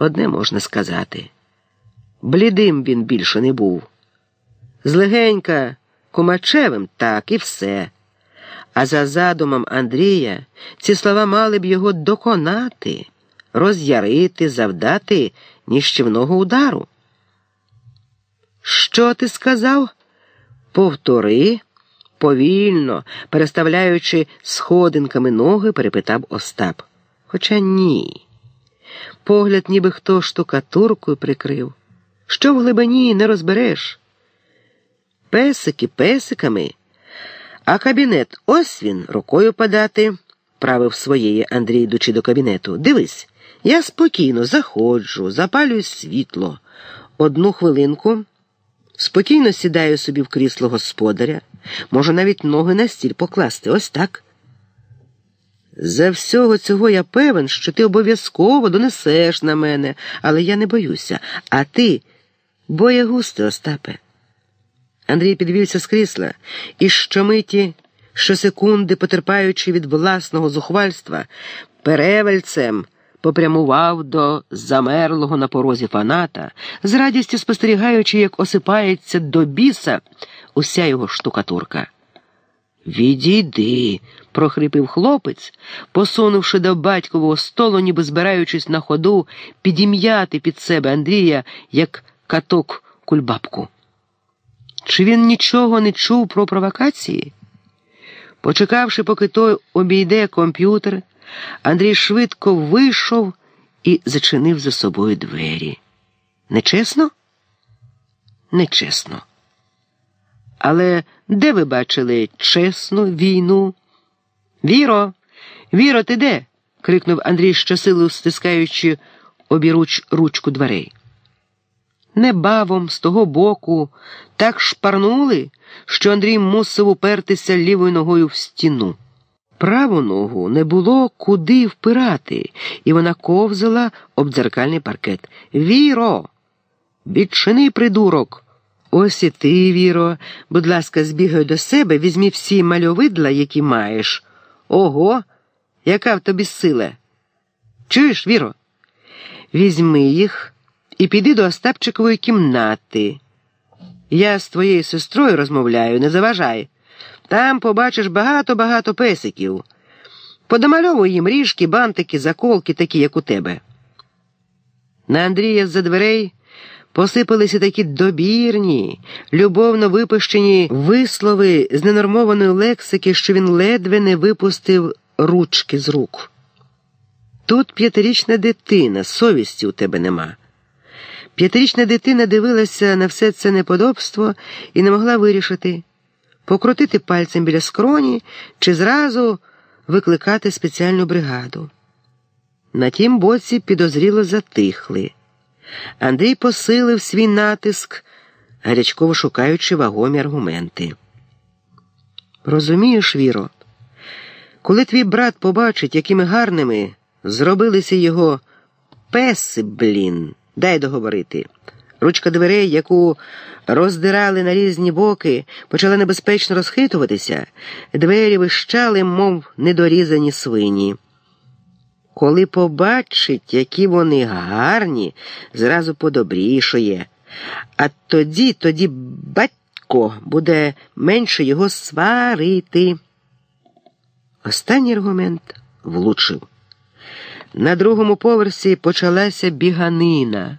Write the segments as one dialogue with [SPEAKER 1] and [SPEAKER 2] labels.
[SPEAKER 1] Одне можна сказати. Блідим він більше не був. Злегенька кумачевим так і все. А за задумом Андрія ці слова мали б його доконати, роз'ярити, завдати ніщівного удару. Що ти сказав? Повтори, повільно, переставляючи сходинками ноги, перепитав Остап. Хоча ні. Погляд, ніби хто штукатуркою прикрив. Що в глибині не розбереш? Песики песиками, а кабінет ось він рукою подати, правив своєї Андрій, йдучи до кабінету. Дивись, я спокійно заходжу, запалюю світло. Одну хвилинку. Спокійно сідаю собі в крісло господаря, можу навіть ноги на стіль покласти, ось так. За всього цього я певен, що ти обов'язково донесеш на мене, але я не боюся. А ти боягусти, Остапе. Андрій підвівся з крісла і щомиті, щосекунди, потерпаючи від власного зухвальства, перевальцем попрямував до замерлого на порозі фаната, з радістю спостерігаючи, як осипається до біса уся його штукатурка. Відійди, прохрипів хлопець, посунувши до батькового столу, ніби збираючись на ходу підім'яти під себе Андрія як каток кульбабку. Чи він нічого не чув про провокації? Почекавши, поки той обійде комп'ютер, Андрій швидко вийшов і зачинив за собою двері. Нечесно? Нечесно. Але де ви бачили чесну війну? Віро, Віро, ти де? крикнув Андрій щосилу стискаючи обіруч ручку дверей. Небавом з того боку так шпарнули, що Андрій мусив упертися лівою ногою в стіну. Праву ногу не було куди впирати, і вона ковзала об дзеркальний паркет. Віро, відчини придурок. Ось і ти, Віро, будь ласка, збігай до себе, візьмі всі мальовидла, які маєш. Ого, яка в тобі сила. Чуєш, Віро? Візьми їх і піди до Остапчикової кімнати. Я з твоєю сестрою розмовляю, не заважай. Там побачиш багато-багато песиків. Подомальовуй їм ріжки, бантики, заколки, такі, як у тебе. На Андрія з-за дверей посипалися такі добірні, любовно випущені вислови з ненормованої лексики, що він ледве не випустив ручки з рук. Тут п'ятирічна дитина, совісті у тебе нема. П'ятирічна дитина дивилася на все це неподобство і не могла вирішити покрутити пальцем біля скроні чи зразу викликати спеціальну бригаду. На тім боці підозріло затихли. Андрій посилив свій натиск, гарячково шукаючи вагомі аргументи. Розумієш, Віро, коли твій брат побачить, якими гарними зробилися його песи, блін, дай договорити. Ручка дверей, яку роздирали на різні боки, почала небезпечно розхитуватися, двері вищали, мов недорізані свині. Коли побачить, які вони гарні, зразу подобрішує. А тоді, тоді батько буде менше його сварити. Останній аргумент влучив. На другому поверсі почалася біганина.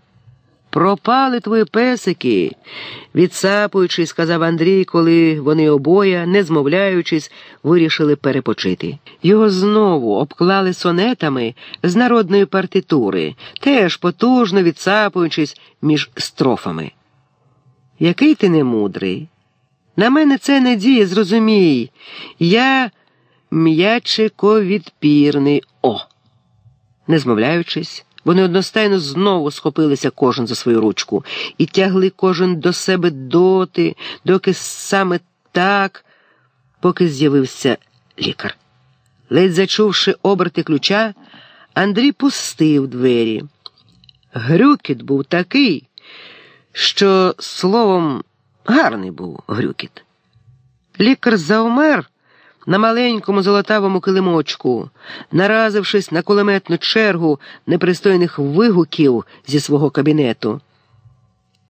[SPEAKER 1] Пропали твої песики, відсапуючись, сказав Андрій, коли вони обоє, не змовляючись, вирішили перепочити. Його знову обклали сонетами з народної партитури, теж потужно відсапуючись між строфами. Який ти немудрий? На мене це не діє, зрозумій. Я м'ячиковідпірний. О. Не змовляючись. Вони одностайно знову схопилися кожен за свою ручку і тягли кожен до себе доти, доки саме так, поки з'явився лікар. Ледь зачувши оберти ключа, Андрій пустив двері. Грюкіт був такий, що словом гарний був грюкіт. Лікар заумер на маленькому золотавому килимочку, наразившись на кулеметну чергу непристойних вигуків зі свого кабінету.